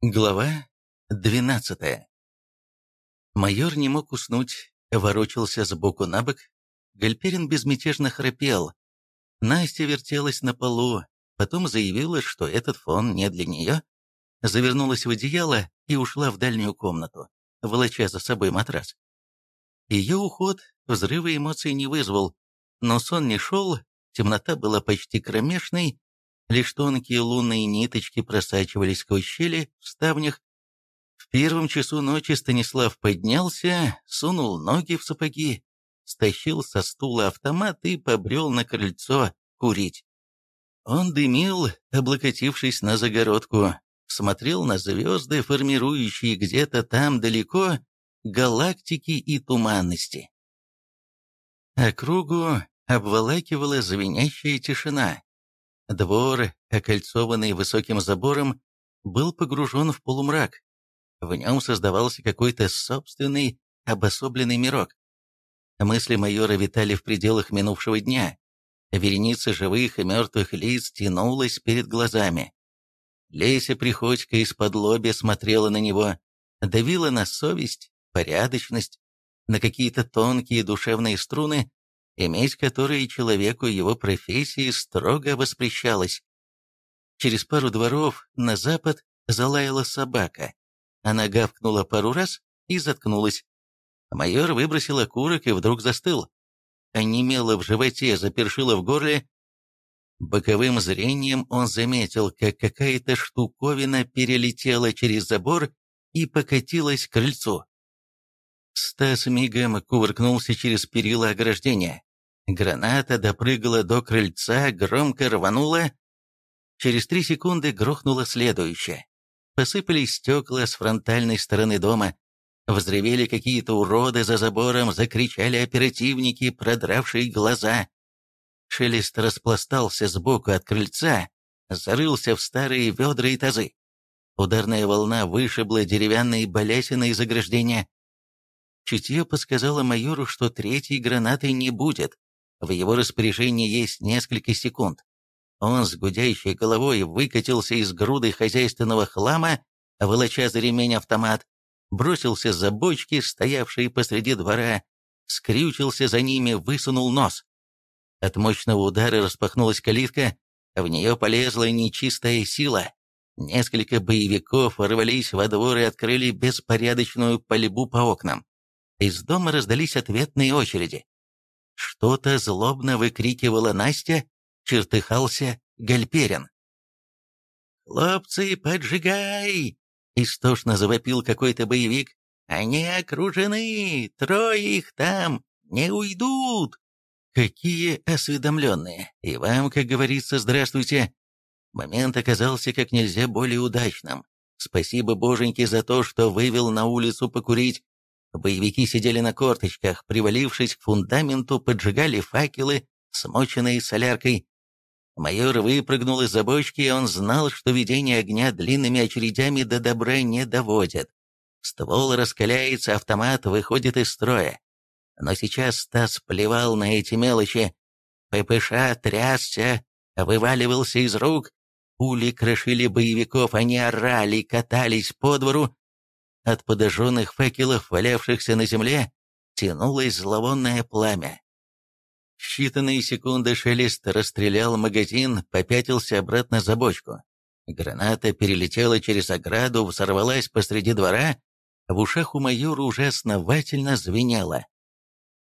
Глава 12 Майор не мог уснуть, ворочался сбоку на бок. Гальперин безмятежно храпел. Настя вертелась на полу, потом заявила, что этот фон не для нее, завернулась в одеяло и ушла в дальнюю комнату, волоча за собой матрас. Ее уход взрыва эмоций не вызвал, но сон не шел, темнота была почти кромешной, Лишь тонкие лунные ниточки просачивались сквозь щели в ставнях. В первом часу ночи Станислав поднялся, сунул ноги в сапоги, стащил со стула автомат и побрел на крыльцо курить. Он дымил, облокотившись на загородку, смотрел на звезды, формирующие где-то там далеко галактики и туманности. Округу обволакивала звенящая тишина. Двор, окольцованный высоким забором, был погружен в полумрак. В нем создавался какой-то собственный, обособленный мирок. Мысли майора витали в пределах минувшего дня. Вереница живых и мертвых лиц тянулась перед глазами. Леся Приходько из-под лобя смотрела на него, давила на совесть, порядочность, на какие-то тонкие душевные струны, иметь которые человеку его профессии строго воспрещалось. Через пару дворов на запад залаяла собака. Она гавкнула пару раз и заткнулась. Майор выбросил окурок и вдруг застыл. Онемело в животе, запершило в горле. Боковым зрением он заметил, как какая-то штуковина перелетела через забор и покатилась к крыльцу. Стас мигом кувыркнулся через перила ограждения. Граната допрыгала до крыльца, громко рванула. Через три секунды грохнуло следующее. Посыпались стекла с фронтальной стороны дома. Взревели какие-то уроды за забором, закричали оперативники, продравшие глаза. Шелест распластался сбоку от крыльца, зарылся в старые ведра и тазы. Ударная волна вышибла деревянные балясины из ограждения. Чутье подсказало майору, что третьей гранаты не будет. В его распоряжении есть несколько секунд. Он с гудящей головой выкатился из груды хозяйственного хлама, волоча за ремень автомат, бросился за бочки, стоявшие посреди двора, скрючился за ними, высунул нос. От мощного удара распахнулась калитка, в нее полезла нечистая сила. Несколько боевиков ворвались во двор и открыли беспорядочную пальбу по окнам. Из дома раздались ответные очереди. Что-то злобно выкрикивала Настя, чертыхался Гальперин. «Хлопцы, поджигай!» — истошно завопил какой-то боевик. «Они окружены! Трое их там! Не уйдут!» «Какие осведомленные! И вам, как говорится, здравствуйте!» Момент оказался как нельзя более удачным. Спасибо боженьке за то, что вывел на улицу покурить, Боевики сидели на корточках, привалившись к фундаменту, поджигали факелы, смоченные соляркой. Майор выпрыгнул из-за бочки, и он знал, что ведение огня длинными очередями до добра не доводит. Ствол раскаляется, автомат выходит из строя. Но сейчас Стас плевал на эти мелочи. ППШ трясся, вываливался из рук. Пули крошили боевиков, они орали, катались по двору, от подожженных факелов, валявшихся на земле, тянулось зловонное пламя. В считанные секунды шелест расстрелял магазин, попятился обратно за бочку. Граната перелетела через ограду, взорвалась посреди двора, в ушах у майора уже основательно звенело.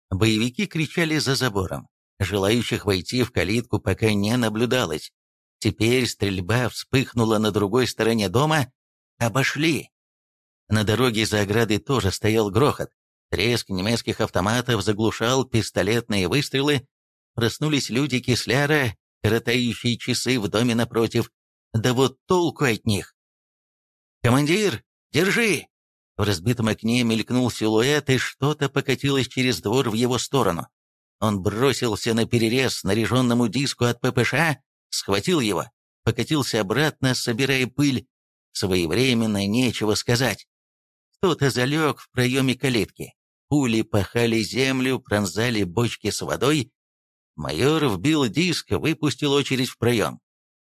Боевики кричали за забором. Желающих войти в калитку пока не наблюдалось. Теперь стрельба вспыхнула на другой стороне дома. Обошли. На дороге за оградой тоже стоял грохот. Треск немецких автоматов заглушал пистолетные выстрелы. Проснулись люди кисляра, коротающие часы в доме напротив. Да вот толку от них. «Командир, держи!» В разбитом окне мелькнул силуэт, и что-то покатилось через двор в его сторону. Он бросился на перерез снаряженному диску от ППШ, схватил его, покатился обратно, собирая пыль. Своевременно нечего сказать. Кто-то залег в проеме калитки. Пули пахали землю, пронзали бочки с водой. Майор вбил диск, выпустил очередь в проем.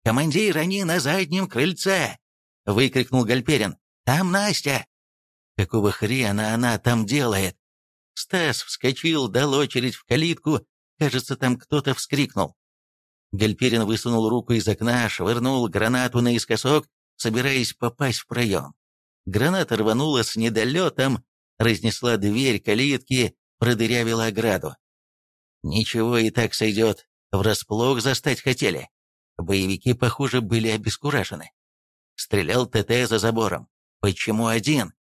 «Командир, они на заднем крыльце!» — выкрикнул Гальперин. «Там Настя!» «Какого хрена она там делает?» Стас вскочил, дал очередь в калитку. Кажется, там кто-то вскрикнул. Гальперин высунул руку из окна, швырнул гранату наискосок, собираясь попасть в проем. Граната рванула с недолетом, разнесла дверь калитки, продырявила ограду. Ничего и так сойдет, врасплох застать хотели. Боевики, похоже, были обескуражены. Стрелял ТТ за забором. Почему один?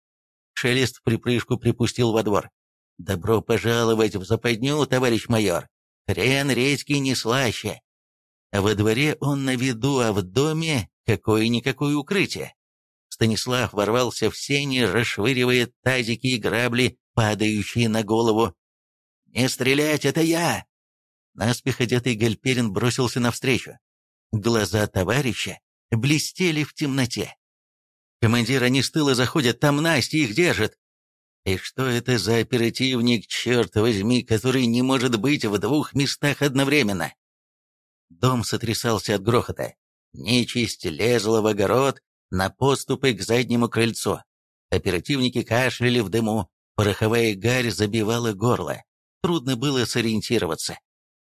Шелест в припрыжку припустил во двор. «Добро пожаловать в западню, товарищ майор! Хрен редьки не слаще!» Во дворе он на виду, а в доме какое-никакое укрытие. Станислав ворвался в сени, расшвыривая тазики и грабли, падающие на голову. «Не стрелять, это я!» Наспех одетый Гальперин бросился навстречу. Глаза товарища блестели в темноте. «Командир, они с тыла заходят, там Настя их держит!» «И что это за оперативник, черт возьми, который не может быть в двух местах одновременно?» Дом сотрясался от грохота. Нечисть лезла в огород, на подступы к заднему крыльцу. Оперативники кашляли в дыму, пороховая гарь забивала горло. Трудно было сориентироваться.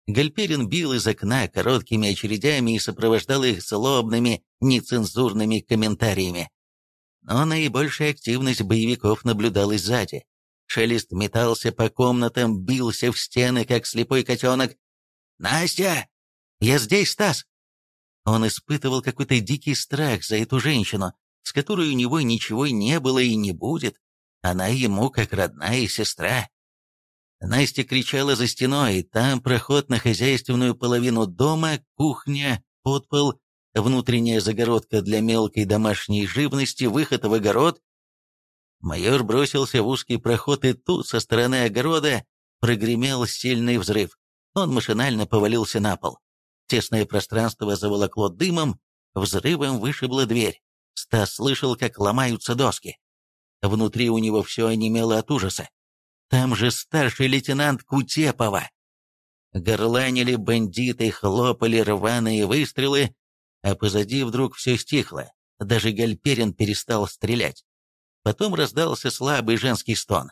Гальперин бил из окна короткими очередями и сопровождал их злобными, нецензурными комментариями. Но наибольшая активность боевиков наблюдалась сзади. Шелест метался по комнатам, бился в стены, как слепой котенок. «Настя! Я здесь, Стас!» Он испытывал какой-то дикий страх за эту женщину, с которой у него ничего не было и не будет. Она ему как родная сестра. Настя кричала за стеной, там проход на хозяйственную половину дома, кухня, подпол, внутренняя загородка для мелкой домашней живности, выход в огород. Майор бросился в узкий проход, и тут, со стороны огорода, прогремел сильный взрыв. Он машинально повалился на пол. Тесное пространство заволокло дымом, взрывом вышибла дверь. Стас слышал, как ломаются доски. Внутри у него все онемело от ужаса. Там же старший лейтенант Кутепова. Горланили бандиты, хлопали рваные выстрелы, а позади вдруг все стихло. Даже Гальперин перестал стрелять. Потом раздался слабый женский стон.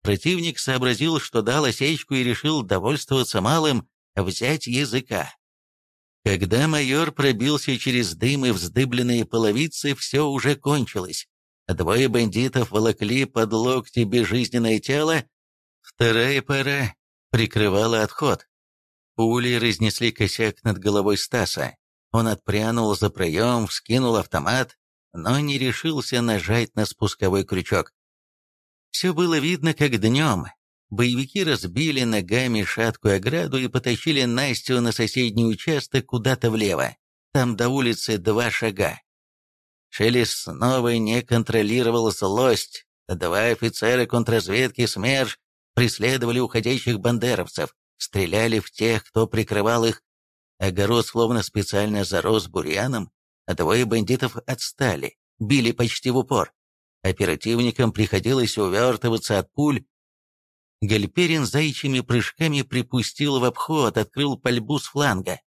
Противник сообразил, что дал осечку и решил довольствоваться малым, взять языка. Когда майор пробился через дым и вздыбленные половицы, все уже кончилось. Двое бандитов волокли под локти безжизненное тело, вторая пара прикрывала отход. Пули разнесли косяк над головой Стаса. Он отпрянул за проем, вскинул автомат, но не решился нажать на спусковой крючок. Все было видно, как днем, Боевики разбили ногами шаткую ограду и потащили Настю на соседний участок куда-то влево. Там до улицы два шага. Шелест снова не контролировал злость. Два офицера контрразведки СМЕРШ преследовали уходящих бандеровцев, стреляли в тех, кто прикрывал их. Огород словно специально зарос бурьяном, а двое бандитов отстали, били почти в упор. Оперативникам приходилось увертываться от пуль, Гальперин заячьими прыжками припустил в обход, открыл пальбу с фланга.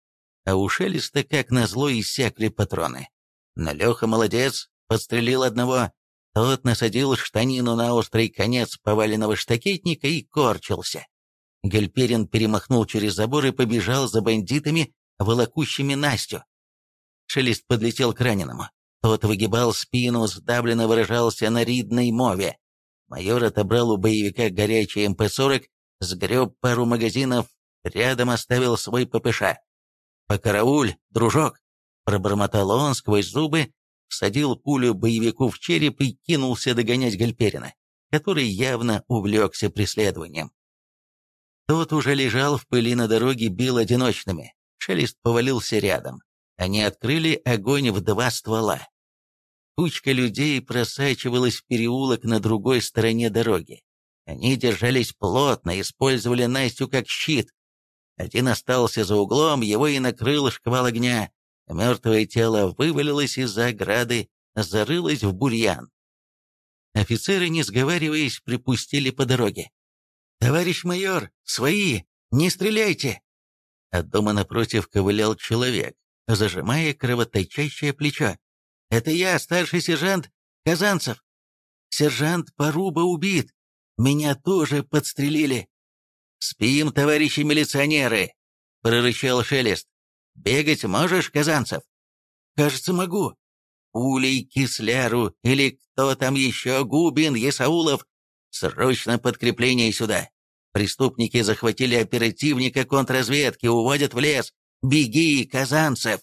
А у Шелеста, как назло, иссякли патроны. Но Леха молодец, подстрелил одного. Тот насадил штанину на острый конец поваленного штакетника и корчился. Гальперин перемахнул через забор и побежал за бандитами, волокущими Настю. Шелест подлетел к раненому. Тот выгибал спину, сдавленно выражался на ридной мове. Майор отобрал у боевика горячий МП-40, сгреб пару магазинов, рядом оставил свой ППШ. «Покарауль, дружок!» — пробормотал он сквозь зубы, всадил пулю боевику в череп и кинулся догонять Гальперина, который явно увлекся преследованием. Тот уже лежал в пыли на дороге, бил одиночными. Шелест повалился рядом. Они открыли огонь в два ствола. Кучка людей просачивалась в переулок на другой стороне дороги. Они держались плотно, использовали Настю как щит. Один остался за углом, его и накрыл шквал огня. Мертвое тело вывалилось из-за ограды, зарылось в бурьян. Офицеры, не сговариваясь, припустили по дороге. «Товарищ майор, свои! Не стреляйте!» От дома напротив ковылял человек, зажимая кровоточащее плечо. Это я, старший сержант Казанцев. Сержант Поруба убит. Меня тоже подстрелили». «Спим, товарищи милиционеры!» — прорычал Шелест. «Бегать можешь, Казанцев?» «Кажется, могу». «Улей, Кисляру или кто там еще, Губин, Есаулов, срочно подкрепление сюда. Преступники захватили оперативника контрразведки, уводят в лес. Беги, Казанцев!»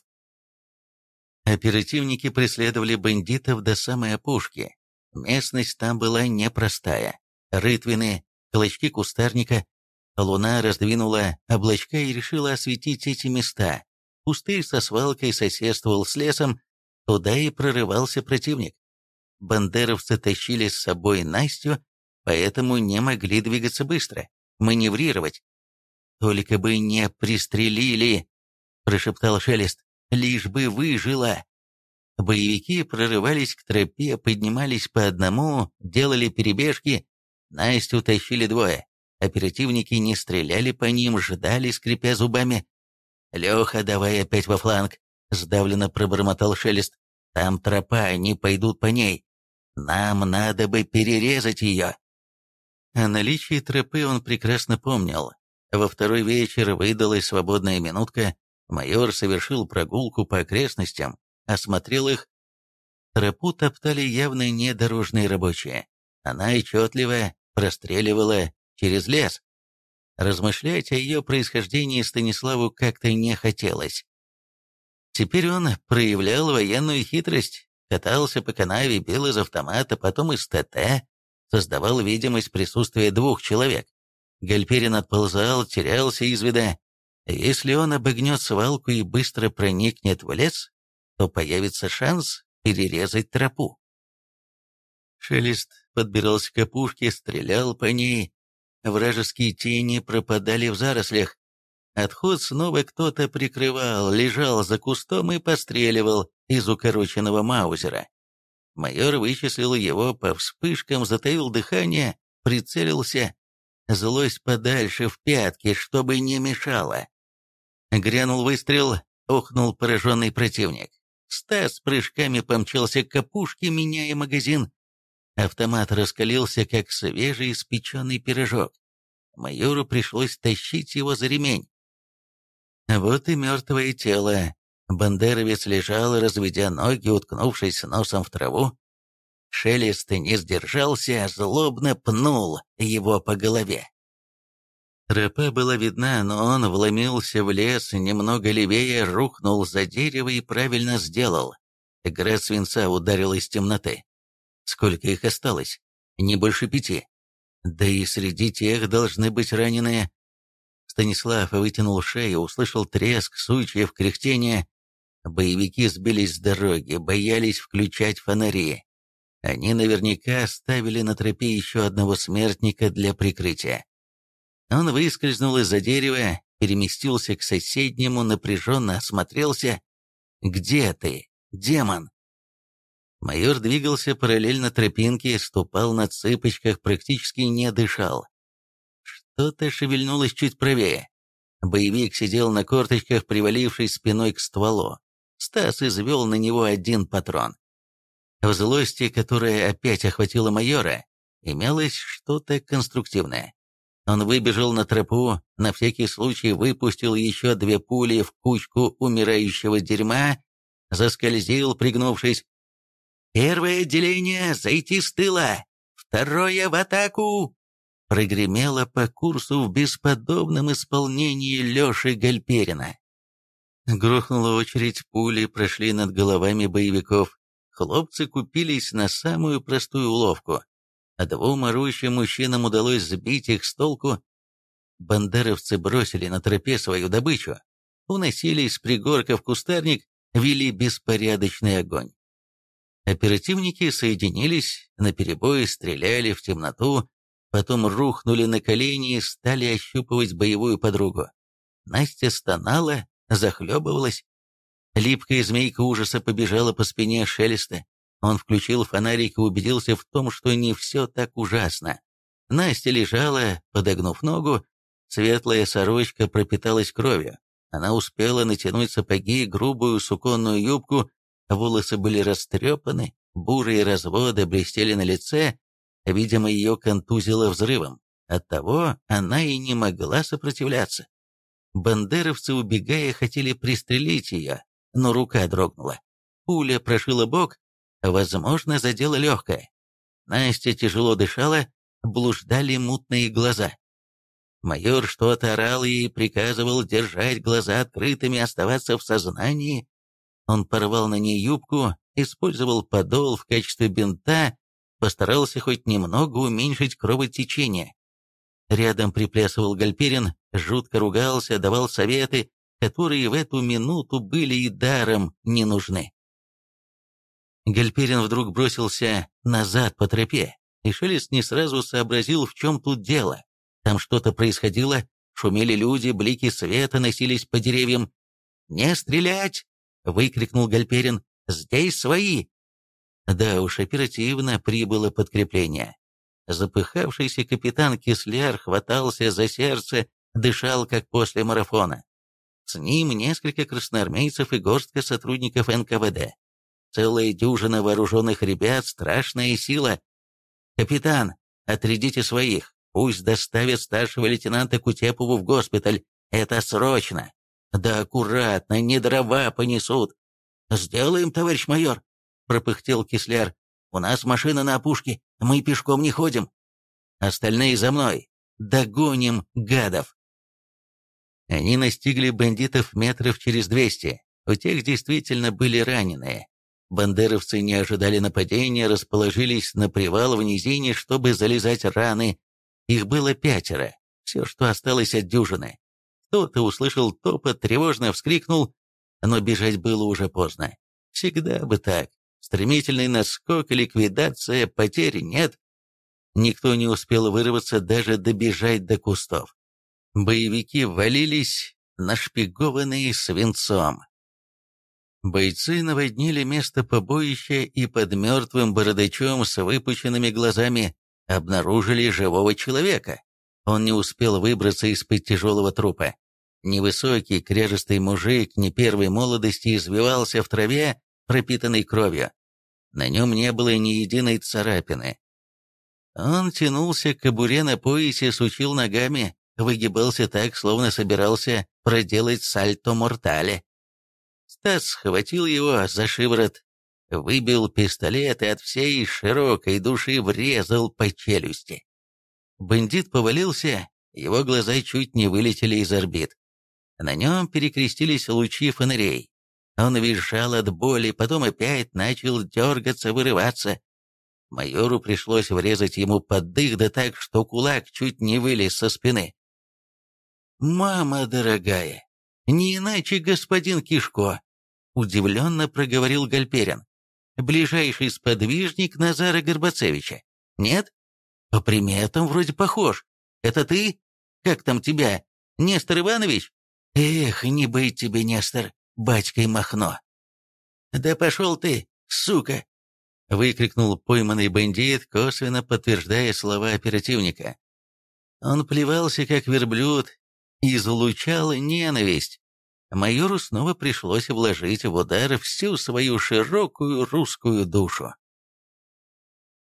Оперативники преследовали бандитов до самой опушки. Местность там была непростая. Рытвины, клочки кустарника. Луна раздвинула облачка и решила осветить эти места. Пустырь со свалкой соседствовал с лесом, туда и прорывался противник. Бандеровцы тащили с собой Настю, поэтому не могли двигаться быстро, маневрировать. «Только бы не пристрелили!» — прошептал Шелест лишь бы выжила. Боевики прорывались к тропе, поднимались по одному, делали перебежки. Настю тащили двое. Оперативники не стреляли по ним, ждали, скрипя зубами. «Леха, давай опять во фланг!» — сдавленно пробормотал Шелест. «Там тропа, они пойдут по ней. Нам надо бы перерезать ее!» О наличии тропы он прекрасно помнил. Во второй вечер выдалась свободная минутка, Майор совершил прогулку по окрестностям, осмотрел их. Тропу топтали явно не дорожные рабочие. Она отчетливо простреливала через лес. Размышлять о ее происхождении Станиславу как-то не хотелось. Теперь он проявлял военную хитрость, катался по канаве, бил из автомата, потом из ТТ, создавал видимость присутствия двух человек. Гальперин отползал, терялся из вида, если он обогнет свалку и быстро проникнет в лес, то появится шанс перерезать тропу. Шелест подбирался к опушке, стрелял по ней. Вражеские тени пропадали в зарослях. Отход снова кто-то прикрывал, лежал за кустом и постреливал из укороченного маузера. Майор вычислил его по вспышкам, затаил дыхание, прицелился. Злость подальше в пятки, чтобы не мешало. Грянул выстрел, ухнул пораженный противник. Стас прыжками помчался к капушке, меняя магазин. Автомат раскалился, как свежий испеченный пирожок. Майору пришлось тащить его за ремень. Вот и мертвое тело. Бандеровец лежал, разведя ноги, уткнувшись носом в траву. Шелест не сдержался, злобно пнул его по голове. Тропа была видна, но он вломился в лес, немного левее, рухнул за дерево и правильно сделал. Град свинца ударил из темноты. Сколько их осталось? Не больше пяти. Да и среди тех должны быть раненые. Станислав вытянул шею, услышал треск, сучьев, кряхтение. Боевики сбились с дороги, боялись включать фонари. Они наверняка ставили на тропе еще одного смертника для прикрытия. Он выскользнул из-за дерева, переместился к соседнему, напряженно осмотрелся. «Где ты, демон?» Майор двигался параллельно тропинке, ступал на цыпочках, практически не дышал. Что-то шевельнулось чуть правее. Боевик сидел на корточках, привалившись спиной к стволу. Стас извел на него один патрон. В злости, которая опять охватила майора, имелось что-то конструктивное. Он выбежал на тропу, на всякий случай выпустил еще две пули в кучку умирающего дерьма, заскользил, пригнувшись. «Первое отделение — зайти с тыла! Второе — в атаку!» Прогремело по курсу в бесподобном исполнении Леши Гальперина. Грохнула очередь, пули прошли над головами боевиков. Хлопцы купились на самую простую уловку. Двум орущим мужчинам удалось сбить их с толку. Бандеровцы бросили на тропе свою добычу, уносились с пригорка в кустарник, вели беспорядочный огонь. Оперативники соединились, наперебой стреляли в темноту, потом рухнули на колени и стали ощупывать боевую подругу. Настя стонала, захлебывалась. Липкая змейка ужаса побежала по спине шелеста. Он включил фонарик и убедился в том, что не все так ужасно. Настя лежала, подогнув ногу, светлая сорочка пропиталась кровью. Она успела натянуть сапоги, грубую суконную юбку, волосы были растрепаны, бурые разводы блестели на лице, видимо, ее контузило взрывом. Оттого она и не могла сопротивляться. Бандеровцы, убегая, хотели пристрелить ее, но рука дрогнула. Пуля прошила бок, возможно, задела легкое. Настя тяжело дышала, блуждали мутные глаза. Майор что-то орал и приказывал держать глаза открытыми, оставаться в сознании. Он порвал на ней юбку, использовал подол в качестве бинта, постарался хоть немного уменьшить кровотечение. Рядом приплясывал Гальперин, жутко ругался, давал советы, которые в эту минуту были и даром не нужны. Гальперин вдруг бросился назад по тропе, и Шелест не сразу сообразил, в чем тут дело. Там что-то происходило, шумели люди, блики света носились по деревьям. «Не стрелять!» — выкрикнул Гальперин. «Здесь свои!» Да уж, оперативно прибыло подкрепление. Запыхавшийся капитан Кисляр хватался за сердце, дышал, как после марафона. С ним несколько красноармейцев и горстка сотрудников НКВД. Целая дюжина вооруженных ребят, страшная сила. «Капитан, отрядите своих. Пусть доставят старшего лейтенанта Кутепову в госпиталь. Это срочно. Да аккуратно, не дрова понесут. Сделаем, товарищ майор, пропыхтел Кисляр. У нас машина на опушке, мы пешком не ходим. Остальные за мной. Догоним гадов. Они настигли бандитов метров через двести. У тех действительно были раненые. Бандеровцы не ожидали нападения, расположились на привал в низине, чтобы залезать раны, их было пятеро, все, что осталось от дюжины. Кто-то услышал топот, тревожно вскрикнул, но бежать было уже поздно. Всегда бы так. Стремительный наскок ликвидация, потери нет. Никто не успел вырваться, даже добежать до кустов. Боевики валились, нашпигованные свинцом. Бойцы наводнили место побоища и под мертвым бородачом с выпученными глазами обнаружили живого человека. Он не успел выбраться из-под тяжелого трупа. Невысокий, крежистый мужик не первой молодости извивался в траве, пропитанной кровью. На нем не было ни единой царапины. Он тянулся к кобуре на поясе, сучил ногами, выгибался так, словно собирался проделать сальто-мортале. Стас схватил его за шиворот, выбил пистолет и от всей широкой души врезал по челюсти. Бандит повалился, его глаза чуть не вылетели из орбит. На нем перекрестились лучи фонарей. Он визжал от боли, потом опять начал дергаться, вырываться. Майору пришлось врезать ему под дых, да так, что кулак чуть не вылез со спины. «Мама дорогая, не иначе господин Кишко!» — удивленно проговорил Гальперин ближайший сподвижник Назара Горбацевича. Нет? По приметам вроде похож. Это ты? Как там тебя? Нестор Иванович? Эх, не быть тебе, Нестор, батькой Махно. Да пошел ты, сука! Выкрикнул пойманный бандит, косвенно подтверждая слова оперативника. Он плевался, как верблюд, излучал ненависть майору снова пришлось вложить в удар всю свою широкую русскую душу.